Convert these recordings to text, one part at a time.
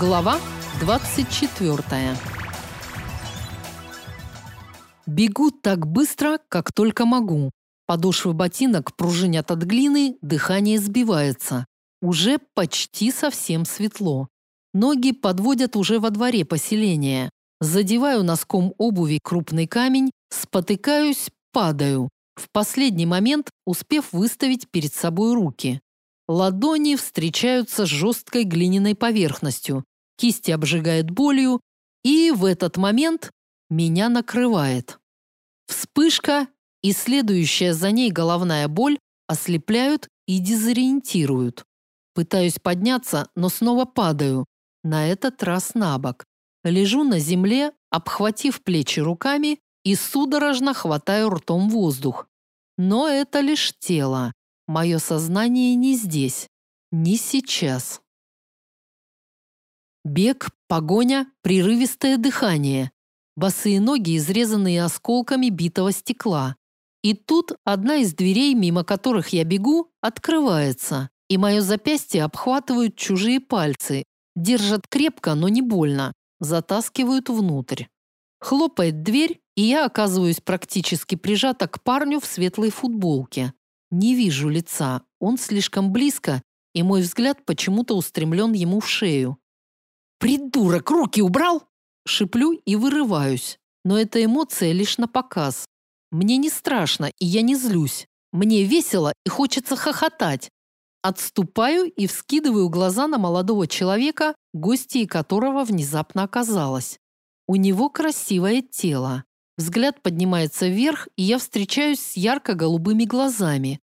Глава 24. Бегу так быстро, как только могу. Подошвы ботинок пружинят от глины, дыхание сбивается. Уже почти совсем светло. Ноги подводят уже во дворе поселения. Задеваю носком обуви крупный камень, спотыкаюсь, падаю. В последний момент успев выставить перед собой руки. Ладони встречаются с жесткой глиняной поверхностью, кисти обжигает болью, и в этот момент меня накрывает. Вспышка и следующая за ней головная боль ослепляют и дезориентируют. Пытаюсь подняться, но снова падаю, на этот раз на бок. Лежу на земле, обхватив плечи руками и судорожно хватаю ртом воздух. Но это лишь тело. Мое сознание не здесь, не сейчас. Бег, погоня, прерывистое дыхание. Босые ноги, изрезанные осколками битого стекла. И тут одна из дверей, мимо которых я бегу, открывается, и мое запястье обхватывают чужие пальцы, держат крепко, но не больно, затаскивают внутрь. Хлопает дверь, и я оказываюсь практически прижата к парню в светлой футболке. Не вижу лица, он слишком близко, и мой взгляд почему-то устремлен ему в шею. «Придурок, руки убрал!» Шиплю и вырываюсь, но эта эмоция лишь на показ. Мне не страшно, и я не злюсь. Мне весело и хочется хохотать. Отступаю и вскидываю глаза на молодого человека, гостьей которого внезапно оказалось. У него красивое тело. Взгляд поднимается вверх, и я встречаюсь с ярко-голубыми глазами.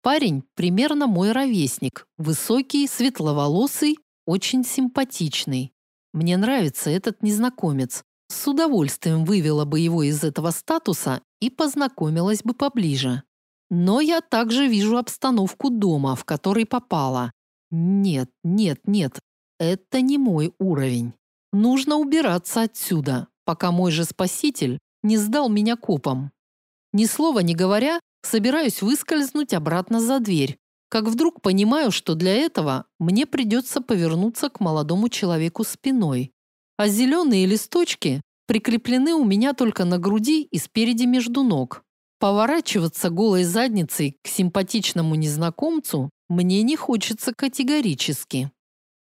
Парень примерно мой ровесник, высокий, светловолосый, очень симпатичный. Мне нравится этот незнакомец. С удовольствием вывела бы его из этого статуса и познакомилась бы поближе. Но я также вижу обстановку дома, в который попала. Нет, нет, нет, это не мой уровень. Нужно убираться отсюда, пока мой же спаситель не сдал меня копам. Ни слова не говоря, собираюсь выскользнуть обратно за дверь, как вдруг понимаю, что для этого мне придется повернуться к молодому человеку спиной. А зеленые листочки прикреплены у меня только на груди и спереди между ног. Поворачиваться голой задницей к симпатичному незнакомцу мне не хочется категорически.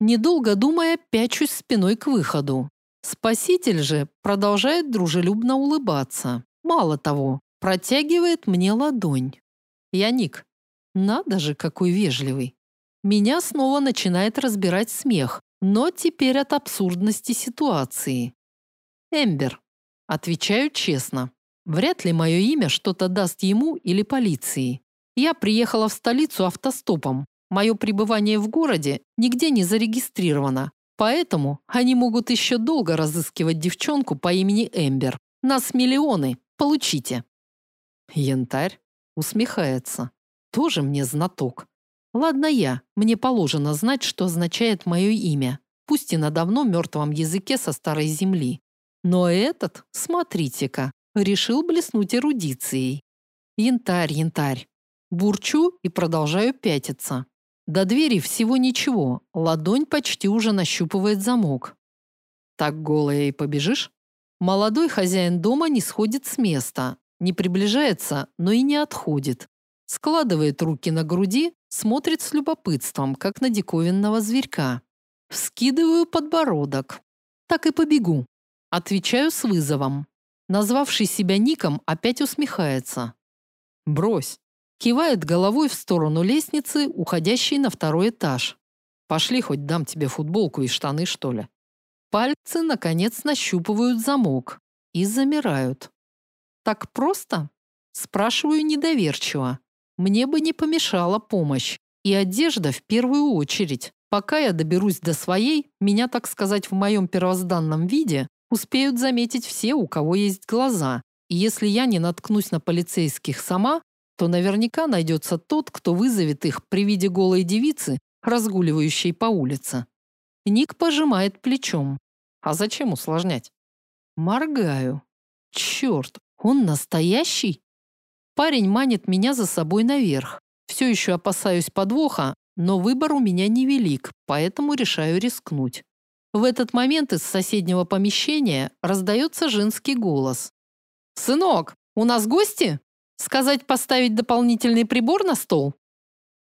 Недолго думая, пячусь спиной к выходу. Спаситель же продолжает дружелюбно улыбаться. Мало того, протягивает мне ладонь. Я Ник. Надо же, какой вежливый. Меня снова начинает разбирать смех, но теперь от абсурдности ситуации. Эмбер. Отвечаю честно. Вряд ли мое имя что-то даст ему или полиции. Я приехала в столицу автостопом. Мое пребывание в городе нигде не зарегистрировано, Поэтому они могут еще долго разыскивать девчонку по имени Эмбер. Нас миллионы. Получите. Янтарь усмехается. Тоже мне знаток. Ладно я, мне положено знать, что означает мое имя, пусть и на давно мертвом языке со старой земли. Но этот, смотрите-ка, решил блеснуть эрудицией. Янтарь, янтарь. Бурчу и продолжаю пятиться. До двери всего ничего, ладонь почти уже нащупывает замок. Так голая и побежишь? Молодой хозяин дома не сходит с места, не приближается, но и не отходит. Складывает руки на груди, смотрит с любопытством, как на диковинного зверька. Вскидываю подбородок. Так и побегу. Отвечаю с вызовом. Назвавший себя ником опять усмехается. Брось, Кивает головой в сторону лестницы, уходящей на второй этаж. Пошли, хоть дам тебе футболку и штаны, что ли. Пальцы, наконец, нащупывают замок и замирают. Так просто? Спрашиваю недоверчиво. Мне бы не помешала помощь. И одежда в первую очередь. Пока я доберусь до своей, меня, так сказать, в моем первозданном виде успеют заметить все, у кого есть глаза. И если я не наткнусь на полицейских сама, то наверняка найдется тот, кто вызовет их при виде голой девицы, разгуливающей по улице. Ник пожимает плечом. А зачем усложнять? Моргаю. Черт, он настоящий? Парень манит меня за собой наверх. Все еще опасаюсь подвоха, но выбор у меня невелик, поэтому решаю рискнуть. В этот момент из соседнего помещения раздается женский голос. «Сынок, у нас гости? Сказать поставить дополнительный прибор на стол?»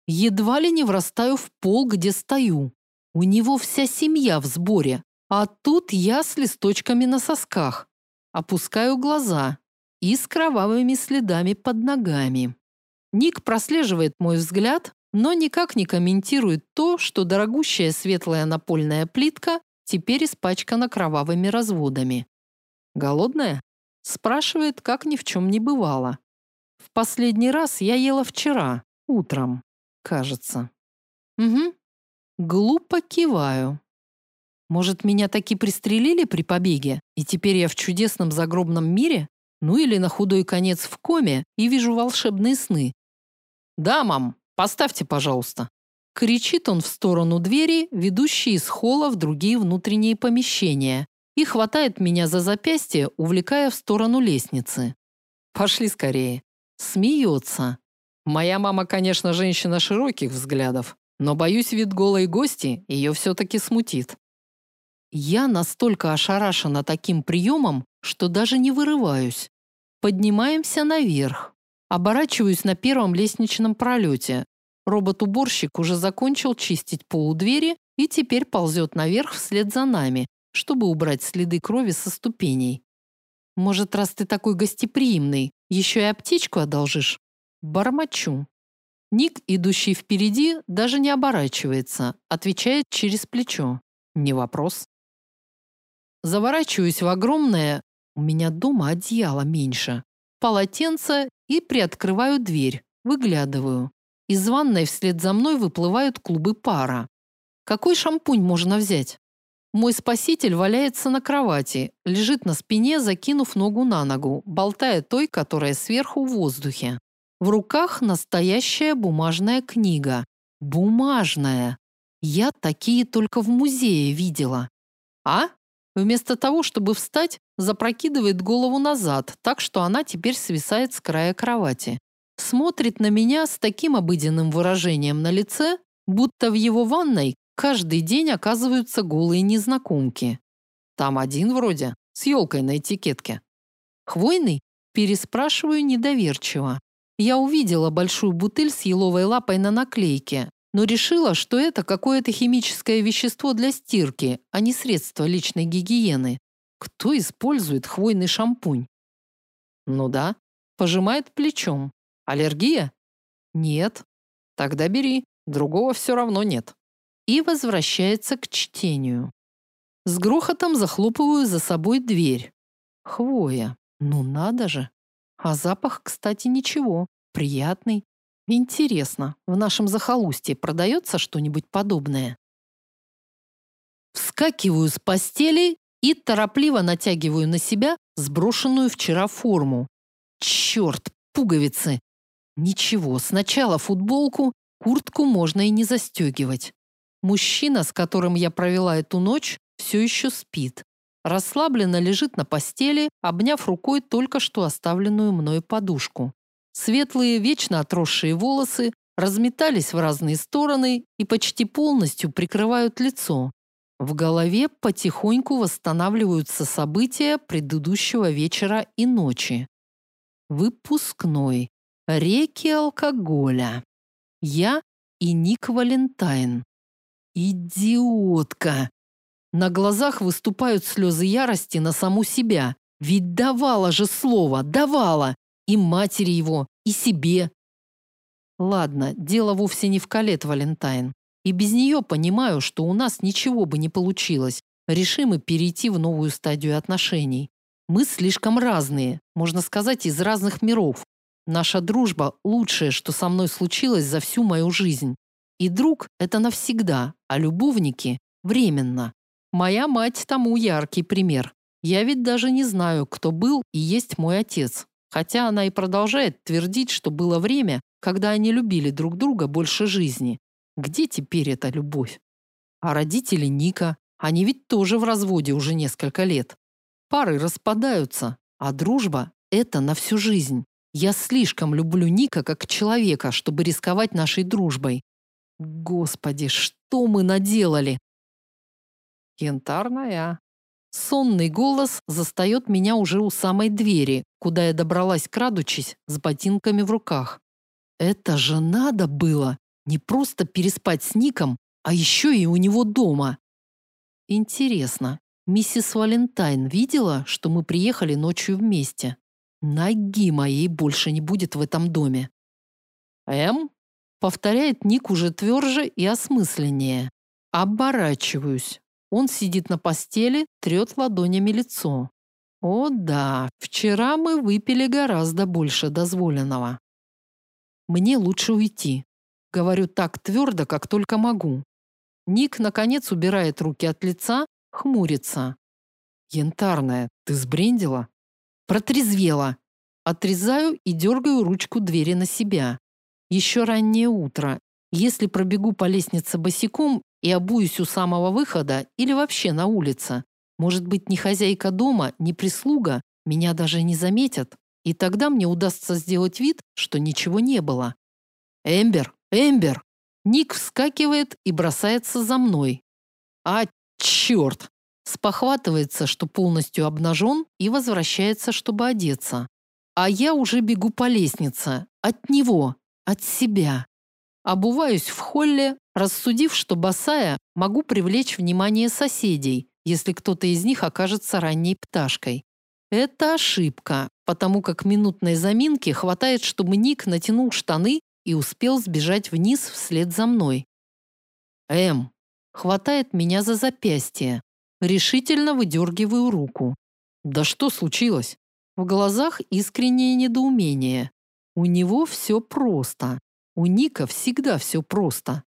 Едва ли не врастаю в пол, где стою. У него вся семья в сборе, а тут я с листочками на сосках. Опускаю глаза и с кровавыми следами под ногами. Ник прослеживает мой взгляд, но никак не комментирует то, что дорогущая светлая напольная плитка теперь испачкана кровавыми разводами. «Голодная?» – спрашивает, как ни в чем не бывало. «В последний раз я ела вчера, утром, кажется». «Угу». Глупо киваю. Может, меня таки пристрелили при побеге, и теперь я в чудесном загробном мире? Ну или на худой конец в коме и вижу волшебные сны. Да, мам, поставьте, пожалуйста. Кричит он в сторону двери, ведущей из холла в другие внутренние помещения, и хватает меня за запястье, увлекая в сторону лестницы. Пошли скорее. Смеется. Моя мама, конечно, женщина широких взглядов, но боюсь, вид голой гости ее все-таки смутит. Я настолько ошарашена таким приемом, что даже не вырываюсь. Поднимаемся наверх. Оборачиваюсь на первом лестничном пролете. Робот-уборщик уже закончил чистить пол у двери и теперь ползет наверх вслед за нами, чтобы убрать следы крови со ступеней. Может, раз ты такой гостеприимный, еще и аптечку одолжишь? Бормочу. Ник, идущий впереди, даже не оборачивается, отвечает через плечо. Не вопрос. Заворачиваюсь в огромное, у меня дома одеяло меньше, полотенце и приоткрываю дверь, выглядываю. Из ванной вслед за мной выплывают клубы пара. Какой шампунь можно взять? Мой спаситель валяется на кровати, лежит на спине, закинув ногу на ногу, болтая той, которая сверху в воздухе. В руках настоящая бумажная книга. Бумажная. Я такие только в музее видела. А? Вместо того, чтобы встать, запрокидывает голову назад, так что она теперь свисает с края кровати. Смотрит на меня с таким обыденным выражением на лице, будто в его ванной каждый день оказываются голые незнакомки. Там один вроде, с елкой на этикетке. Хвойный? Переспрашиваю недоверчиво. Я увидела большую бутыль с еловой лапой на наклейке, но решила, что это какое-то химическое вещество для стирки, а не средство личной гигиены. Кто использует хвойный шампунь? Ну да, пожимает плечом. Аллергия? Нет. Тогда бери, другого все равно нет. И возвращается к чтению. С грохотом захлопываю за собой дверь. Хвоя. Ну надо же. А запах, кстати, ничего. Приятный. Интересно, в нашем захолустье продается что-нибудь подобное? Вскакиваю с постели и торопливо натягиваю на себя сброшенную вчера форму. Черт, пуговицы! Ничего, сначала футболку, куртку можно и не застегивать. Мужчина, с которым я провела эту ночь, все еще спит. Расслабленно лежит на постели, обняв рукой только что оставленную мной подушку. Светлые, вечно отросшие волосы разметались в разные стороны и почти полностью прикрывают лицо. В голове потихоньку восстанавливаются события предыдущего вечера и ночи. Выпускной. Реки алкоголя. Я и Ник Валентайн. Идиотка! На глазах выступают слезы ярости на саму себя. Ведь давала же слово, давала и матери его, и себе. Ладно, дело вовсе не в Калет Валентайн. И без нее понимаю, что у нас ничего бы не получилось. Решим и перейти в новую стадию отношений. Мы слишком разные, можно сказать, из разных миров. Наша дружба – лучшее, что со мной случилось за всю мою жизнь. И друг – это навсегда, а любовники – временно. Моя мать тому яркий пример. Я ведь даже не знаю, кто был и есть мой отец. Хотя она и продолжает твердить, что было время, когда они любили друг друга больше жизни. Где теперь эта любовь? А родители Ника, они ведь тоже в разводе уже несколько лет. Пары распадаются, а дружба – это на всю жизнь. Я слишком люблю Ника как человека, чтобы рисковать нашей дружбой. Господи, что мы наделали? Янтарная. Сонный голос застает меня уже у самой двери, куда я добралась, крадучись, с ботинками в руках. Это же надо было не просто переспать с Ником, а еще и у него дома. Интересно, миссис Валентайн видела, что мы приехали ночью вместе? Ноги моей больше не будет в этом доме. Эм? Повторяет Ник уже тверже и осмысленнее. Оборачиваюсь. Он сидит на постели, трет ладонями лицо. О да, вчера мы выпили гораздо больше дозволенного. Мне лучше уйти. Говорю так твердо, как только могу. Ник, наконец, убирает руки от лица, хмурится. Янтарная, ты сбрендила? Протрезвела. Отрезаю и дергаю ручку двери на себя. Еще раннее утро. Если пробегу по лестнице босиком и обуюсь у самого выхода или вообще на улице, может быть, ни хозяйка дома, ни прислуга меня даже не заметят, и тогда мне удастся сделать вид, что ничего не было. Эмбер, Эмбер! Ник вскакивает и бросается за мной. А, черт! Спохватывается, что полностью обнажен, и возвращается, чтобы одеться. А я уже бегу по лестнице. От него. От себя. Обуваюсь в холле, рассудив, что босая могу привлечь внимание соседей, если кто-то из них окажется ранней пташкой. Это ошибка, потому как минутной заминки хватает, чтобы Ник натянул штаны и успел сбежать вниз вслед за мной. М хватает меня за запястье. Решительно выдергиваю руку. Да что случилось? В глазах искреннее недоумение. У него все просто. У Ника всегда все просто.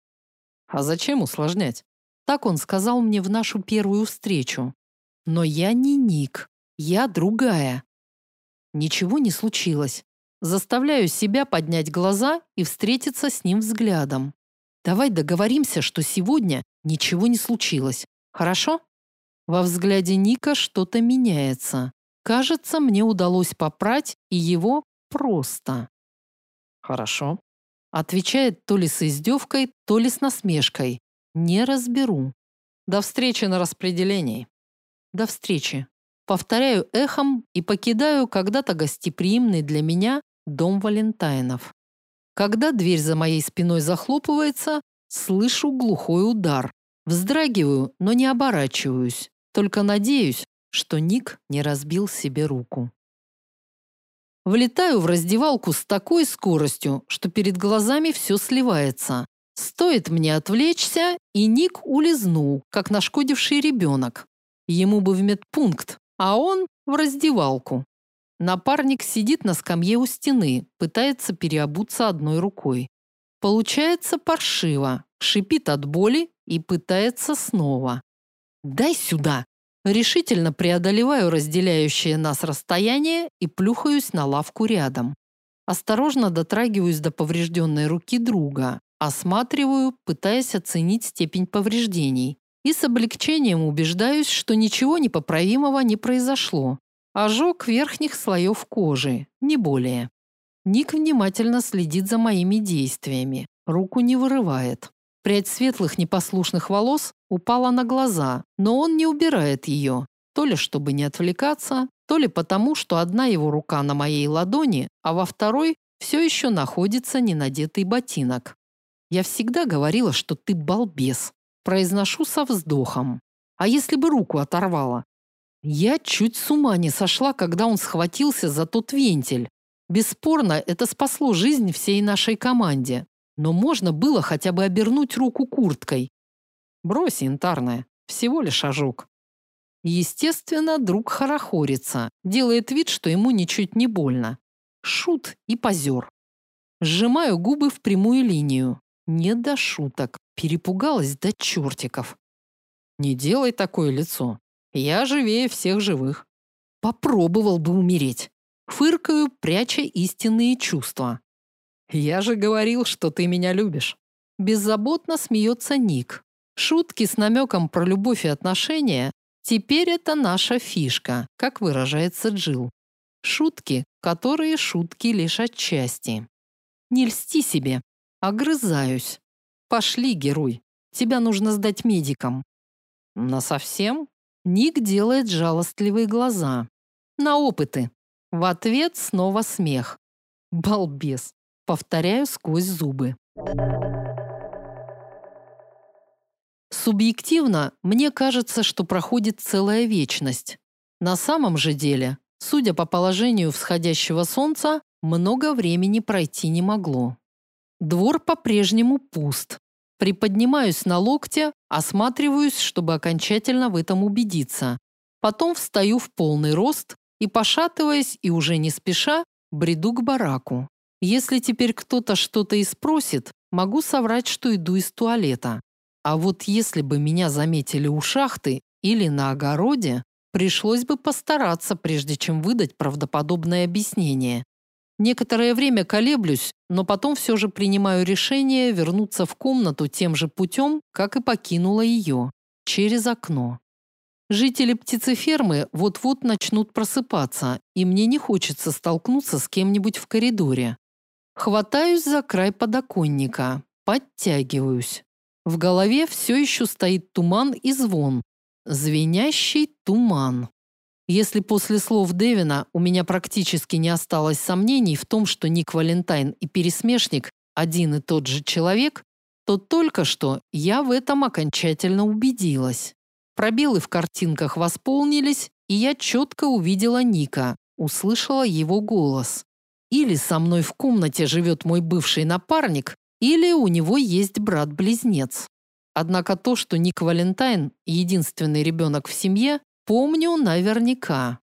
А зачем усложнять? Так он сказал мне в нашу первую встречу. Но я не Ник. Я другая. Ничего не случилось. Заставляю себя поднять глаза и встретиться с ним взглядом. Давай договоримся, что сегодня ничего не случилось. Хорошо? Во взгляде Ника что-то меняется. Кажется, мне удалось попрать и его просто. Хорошо. Отвечает то ли с издевкой, то ли с насмешкой. Не разберу. До встречи на распределении. До встречи. Повторяю эхом и покидаю когда-то гостеприимный для меня дом Валентайнов. Когда дверь за моей спиной захлопывается, слышу глухой удар. Вздрагиваю, но не оборачиваюсь. Только надеюсь, что Ник не разбил себе руку. Влетаю в раздевалку с такой скоростью, что перед глазами все сливается. Стоит мне отвлечься, и Ник улизнул, как нашкодивший ребенок. Ему бы в медпункт, а он в раздевалку. Напарник сидит на скамье у стены, пытается переобуться одной рукой. Получается паршиво, шипит от боли и пытается снова. «Дай сюда!» Решительно преодолеваю разделяющее нас расстояние и плюхаюсь на лавку рядом. Осторожно дотрагиваюсь до поврежденной руки друга, осматриваю, пытаясь оценить степень повреждений. И с облегчением убеждаюсь, что ничего непоправимого не произошло. Ожог верхних слоев кожи, не более. Ник внимательно следит за моими действиями, руку не вырывает. Прядь светлых непослушных волос упала на глаза, но он не убирает ее, то ли чтобы не отвлекаться, то ли потому, что одна его рука на моей ладони, а во второй все еще находится ненадетый ботинок. Я всегда говорила, что ты балбес. Произношу со вздохом. А если бы руку оторвала? Я чуть с ума не сошла, когда он схватился за тот вентиль. Бесспорно, это спасло жизнь всей нашей команде. Но можно было хотя бы обернуть руку курткой. Брось, янтарная, всего лишь ожог. Естественно, друг хорохорится, делает вид, что ему ничуть не больно. Шут и позер. Сжимаю губы в прямую линию. Не до шуток. Перепугалась до чертиков. Не делай такое лицо. Я живее всех живых. Попробовал бы умереть. Фыркаю, пряча истинные чувства. Я же говорил, что ты меня любишь. Беззаботно смеется Ник. Шутки с намеком про любовь и отношения теперь это наша фишка, как выражается Джил. Шутки, которые шутки лишь отчасти. Не льсти себе. Огрызаюсь. Пошли, герой. Тебя нужно сдать медикам. На совсем? Ник делает жалостливые глаза. На опыты. В ответ снова смех. Балбес. Повторяю сквозь зубы. Субъективно, мне кажется, что проходит целая вечность. На самом же деле, судя по положению всходящего солнца, много времени пройти не могло. Двор по-прежнему пуст. Приподнимаюсь на локте, осматриваюсь, чтобы окончательно в этом убедиться. Потом встаю в полный рост и, пошатываясь и уже не спеша, бреду к бараку. Если теперь кто-то что-то и спросит, могу соврать, что иду из туалета. А вот если бы меня заметили у шахты или на огороде, пришлось бы постараться, прежде чем выдать правдоподобное объяснение. Некоторое время колеблюсь, но потом все же принимаю решение вернуться в комнату тем же путем, как и покинула ее, через окно. Жители птицефермы вот-вот начнут просыпаться, и мне не хочется столкнуться с кем-нибудь в коридоре. Хватаюсь за край подоконника, подтягиваюсь. В голове все еще стоит туман и звон. Звенящий туман. Если после слов Дэвина у меня практически не осталось сомнений в том, что Ник Валентайн и пересмешник один и тот же человек, то только что я в этом окончательно убедилась. Пробелы в картинках восполнились, и я четко увидела Ника, услышала его голос. Или со мной в комнате живет мой бывший напарник, или у него есть брат-близнец. Однако то, что Ник Валентайн – единственный ребенок в семье, Помню наверняка.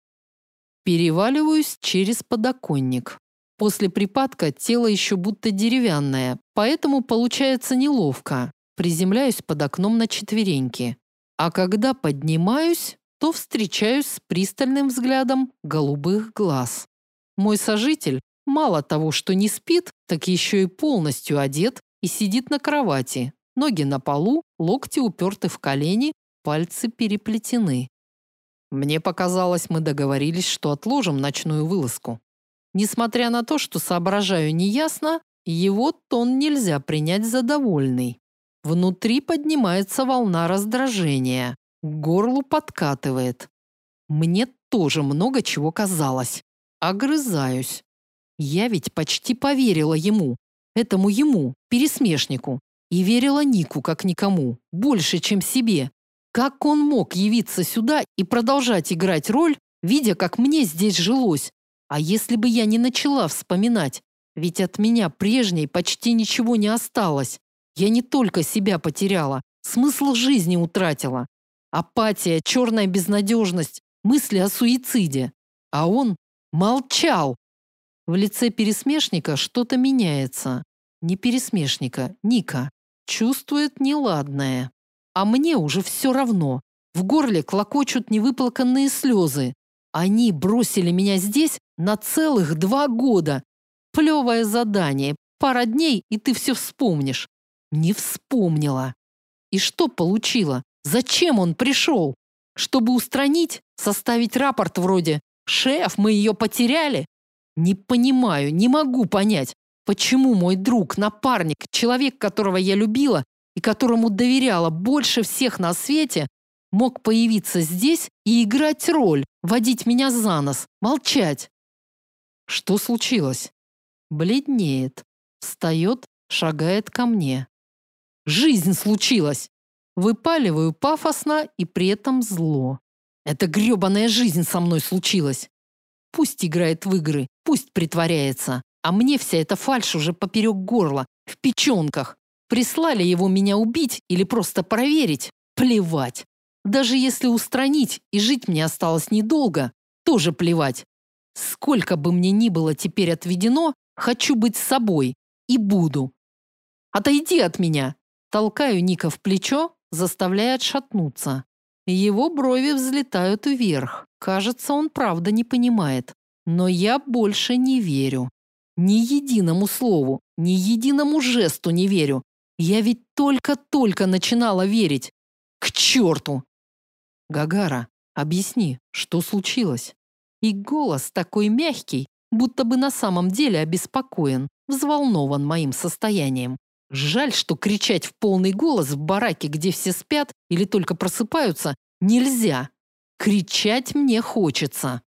Переваливаюсь через подоконник. После припадка тело еще будто деревянное, поэтому получается неловко. Приземляюсь под окном на четвереньки. А когда поднимаюсь, то встречаюсь с пристальным взглядом голубых глаз. Мой сожитель мало того, что не спит, так еще и полностью одет и сидит на кровати. Ноги на полу, локти уперты в колени, пальцы переплетены. Мне показалось, мы договорились, что отложим ночную вылазку. Несмотря на то, что соображаю неясно, его тон нельзя принять за довольный. Внутри поднимается волна раздражения, к горлу подкатывает. Мне тоже много чего казалось. Огрызаюсь. Я ведь почти поверила ему, этому ему, пересмешнику, и верила Нику как никому, больше, чем себе. Как он мог явиться сюда и продолжать играть роль, видя, как мне здесь жилось? А если бы я не начала вспоминать? Ведь от меня прежней почти ничего не осталось. Я не только себя потеряла, смысл жизни утратила. Апатия, черная безнадежность, мысли о суициде. А он молчал. В лице пересмешника что-то меняется. Не пересмешника, Ника. Чувствует неладное. А мне уже все равно. В горле клокочут невыплаканные слезы. Они бросили меня здесь на целых два года. Плевое задание. Пара дней, и ты все вспомнишь. Не вспомнила. И что получила? Зачем он пришел? Чтобы устранить? Составить рапорт вроде «Шеф, мы ее потеряли?» Не понимаю, не могу понять, почему мой друг, напарник, человек, которого я любила, и которому доверяла больше всех на свете, мог появиться здесь и играть роль, водить меня за нос, молчать. Что случилось? Бледнеет, встает, шагает ко мне. Жизнь случилась. Выпаливаю пафосно и при этом зло. Эта грёбаная жизнь со мной случилась. Пусть играет в игры, пусть притворяется, а мне вся эта фальшь уже поперек горла, в печенках. Прислали его меня убить или просто проверить? Плевать. Даже если устранить и жить мне осталось недолго, тоже плевать. Сколько бы мне ни было теперь отведено, хочу быть собой. И буду. Отойди от меня. Толкаю Ника в плечо, заставляя отшатнуться. Его брови взлетают вверх. Кажется, он правда не понимает. Но я больше не верю. Ни единому слову, ни единому жесту не верю. Я ведь только-только начинала верить. К черту! Гагара, объясни, что случилось? И голос такой мягкий, будто бы на самом деле обеспокоен, взволнован моим состоянием. Жаль, что кричать в полный голос в бараке, где все спят или только просыпаются, нельзя. Кричать мне хочется.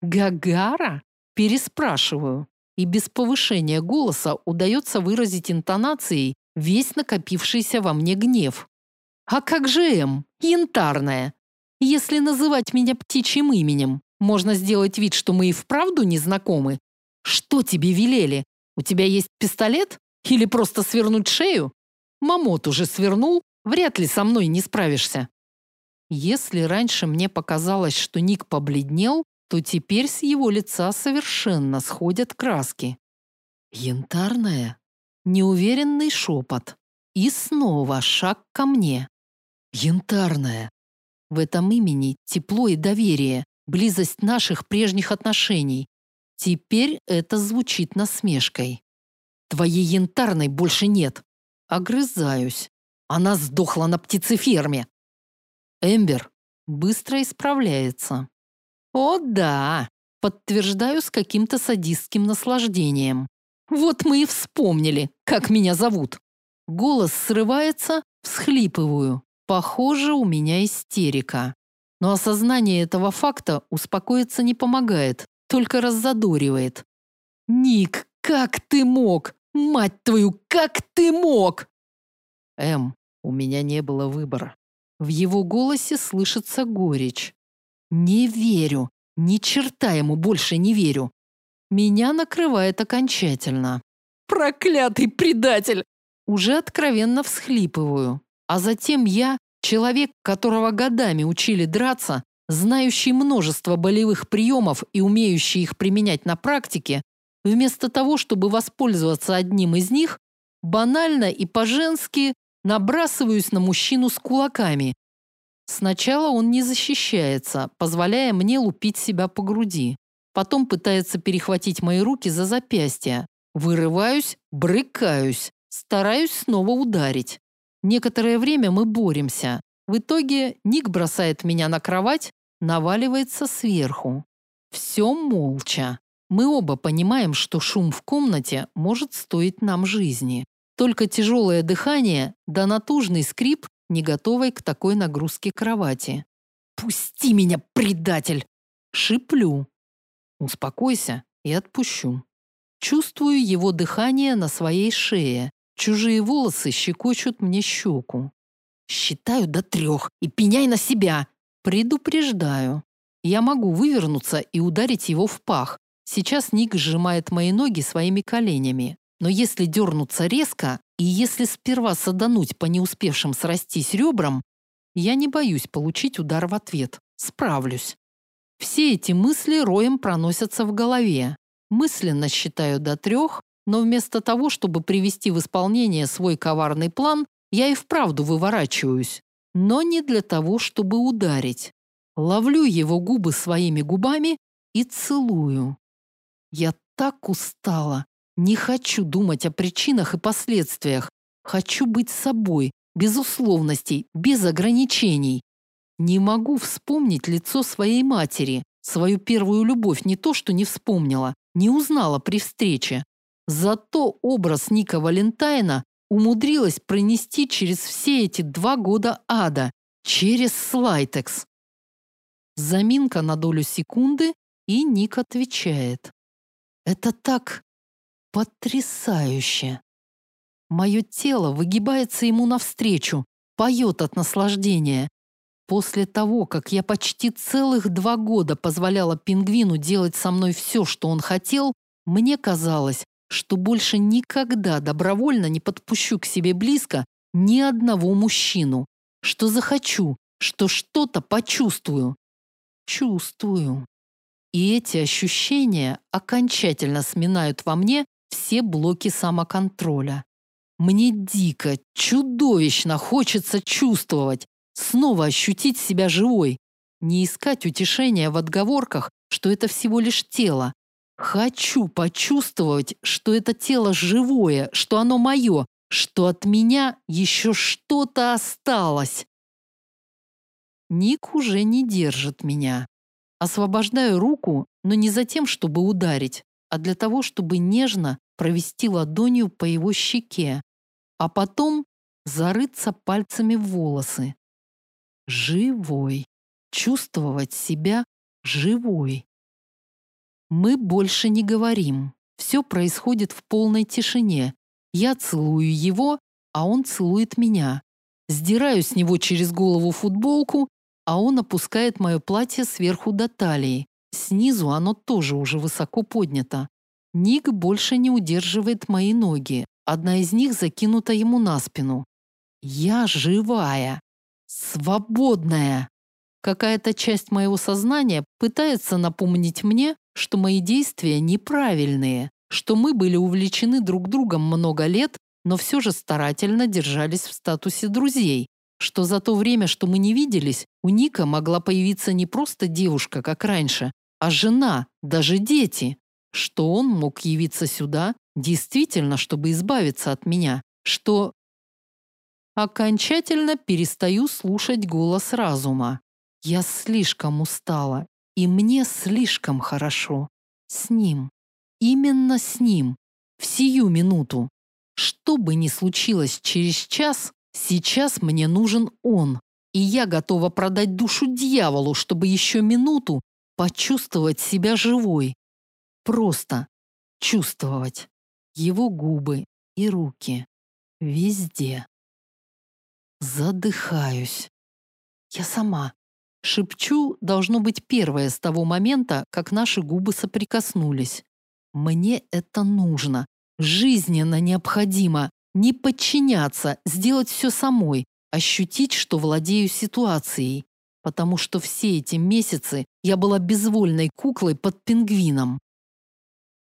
Гагара? Переспрашиваю. И без повышения голоса удается выразить интонацией весь накопившийся во мне гнев. А как же М? Янтарная. Если называть меня птичьим именем, можно сделать вид, что мы и вправду не знакомы. Что тебе велели? У тебя есть пистолет? Или просто свернуть шею? Мамот уже свернул, вряд ли со мной не справишься. Если раньше мне показалось, что Ник побледнел, то теперь с его лица совершенно сходят краски. Янтарная, неуверенный шепот. И снова шаг ко мне. Янтарная. В этом имени тепло и доверие, близость наших прежних отношений. Теперь это звучит насмешкой. Твоей янтарной больше нет. Огрызаюсь. Она сдохла на птицеферме. Эмбер быстро исправляется. О да, подтверждаю с каким-то садистским наслаждением. Вот мы и вспомнили, как меня зовут. Голос срывается, всхлипываю. Похоже, у меня истерика. Но осознание этого факта успокоиться не помогает, только раззадоривает. «Ник, как ты мог? Мать твою, как ты мог?» «Эм, у меня не было выбора». В его голосе слышится горечь. «Не верю. Ни черта ему больше не верю. Меня накрывает окончательно. Проклятый предатель!» Уже откровенно всхлипываю. А затем я, человек, которого годами учили драться, знающий множество болевых приемов и умеющий их применять на практике, вместо того, чтобы воспользоваться одним из них, банально и по-женски набрасываюсь на мужчину с кулаками. Сначала он не защищается, позволяя мне лупить себя по груди. Потом пытается перехватить мои руки за запястья. Вырываюсь, брыкаюсь, стараюсь снова ударить. Некоторое время мы боремся. В итоге Ник бросает меня на кровать, наваливается сверху. Все молча. Мы оба понимаем, что шум в комнате может стоить нам жизни. Только тяжелое дыхание да натужный скрип, не готовой к такой нагрузке кровати. «Пусти меня, предатель!» Шиплю. Успокойся и отпущу. Чувствую его дыхание на своей шее. Чужие волосы щекочут мне щеку. Считаю до трех и пеняй на себя. Предупреждаю. Я могу вывернуться и ударить его в пах. Сейчас Ник сжимает мои ноги своими коленями. Но если дернуться резко, и если сперва садануть по не успевшим срастись ребрам, я не боюсь получить удар в ответ. Справлюсь. Все эти мысли роем проносятся в голове. Мысленно считаю до трех, но вместо того, чтобы привести в исполнение свой коварный план, я и вправду выворачиваюсь. Но не для того, чтобы ударить. Ловлю его губы своими губами и целую. Я так устала. Не хочу думать о причинах и последствиях. Хочу быть собой, без условностей, без ограничений. Не могу вспомнить лицо своей матери, свою первую любовь не то, что не вспомнила, не узнала при встрече. Зато образ Ника Валентайна умудрилась пронести через все эти два года ада, через слайтекс. Заминка на долю секунды, и Ник отвечает. Это так потрясающе. Мое тело выгибается ему навстречу, поет от наслаждения. После того, как я почти целых два года позволяла пингвину делать со мной все, что он хотел, мне казалось, что больше никогда добровольно не подпущу к себе близко ни одного мужчину, что захочу, что что-то почувствую. Чувствую. И эти ощущения окончательно сминают во мне все блоки самоконтроля. Мне дико, чудовищно хочется чувствовать, снова ощутить себя живой, не искать утешения в отговорках, что это всего лишь тело. Хочу почувствовать, что это тело живое, что оно мое, что от меня еще что-то осталось. Ник уже не держит меня. Освобождаю руку, но не за тем, чтобы ударить, а для того, чтобы нежно провести ладонью по его щеке. а потом зарыться пальцами в волосы. Живой. Чувствовать себя живой. Мы больше не говорим. Все происходит в полной тишине. Я целую его, а он целует меня. Сдираю с него через голову футболку, а он опускает мое платье сверху до талии. Снизу оно тоже уже высоко поднято. Ник больше не удерживает мои ноги. Одна из них закинута ему на спину. Я живая. Свободная. Какая-то часть моего сознания пытается напомнить мне, что мои действия неправильные, что мы были увлечены друг другом много лет, но все же старательно держались в статусе друзей, что за то время, что мы не виделись, у Ника могла появиться не просто девушка, как раньше, а жена, даже дети, что он мог явиться сюда действительно, чтобы избавиться от меня, что... Окончательно перестаю слушать голос разума. Я слишком устала, и мне слишком хорошо. С ним. Именно с ним. В сию минуту. Что бы ни случилось через час, сейчас мне нужен он. И я готова продать душу дьяволу, чтобы еще минуту почувствовать себя живой. Просто чувствовать его губы и руки. Везде. Задыхаюсь. Я сама. Шепчу, должно быть первое с того момента, как наши губы соприкоснулись. Мне это нужно. Жизненно необходимо. Не подчиняться, сделать все самой, ощутить, что владею ситуацией. Потому что все эти месяцы я была безвольной куклой под пингвином.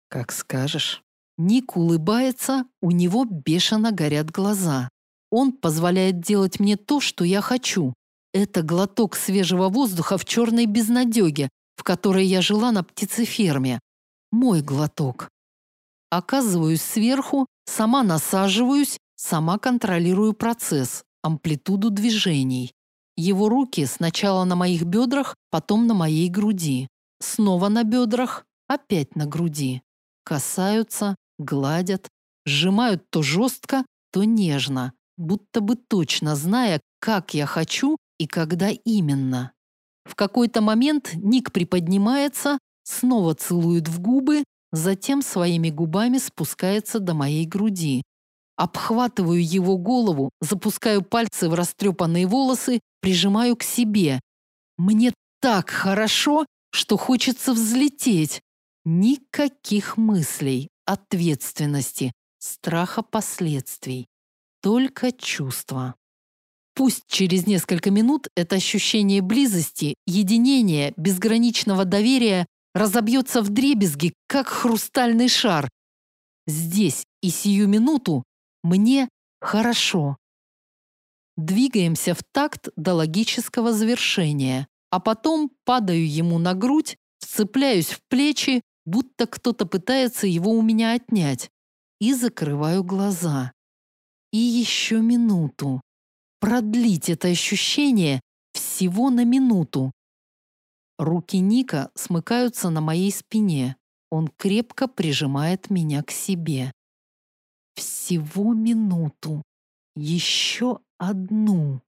Как скажешь. Ник улыбается, у него бешено горят глаза. Он позволяет делать мне то, что я хочу. Это глоток свежего воздуха в черной безнадеге, в которой я жила на птицеферме. Мой глоток. Оказываюсь сверху, сама насаживаюсь, сама контролирую процесс, амплитуду движений. Его руки сначала на моих бедрах, потом на моей груди. Снова на бедрах, опять на груди. Касаются, гладят, сжимают то жестко, то нежно, будто бы точно зная, как я хочу и когда именно. В какой-то момент Ник приподнимается, снова целует в губы, затем своими губами спускается до моей груди. Обхватываю его голову, запускаю пальцы в растрепанные волосы, прижимаю к себе. Мне так хорошо, что хочется взлететь. Никаких мыслей, ответственности, страха последствий. Только чувства. Пусть через несколько минут это ощущение близости, единения, безграничного доверия разобьется в дребезги, как хрустальный шар. Здесь и сию минуту мне хорошо. Двигаемся в такт до логического завершения, а потом падаю ему на грудь, вцепляюсь в плечи, будто кто-то пытается его у меня отнять, и закрываю глаза. И еще минуту. Продлить это ощущение всего на минуту. Руки Ника смыкаются на моей спине. Он крепко прижимает меня к себе. Всего минуту. Еще одну.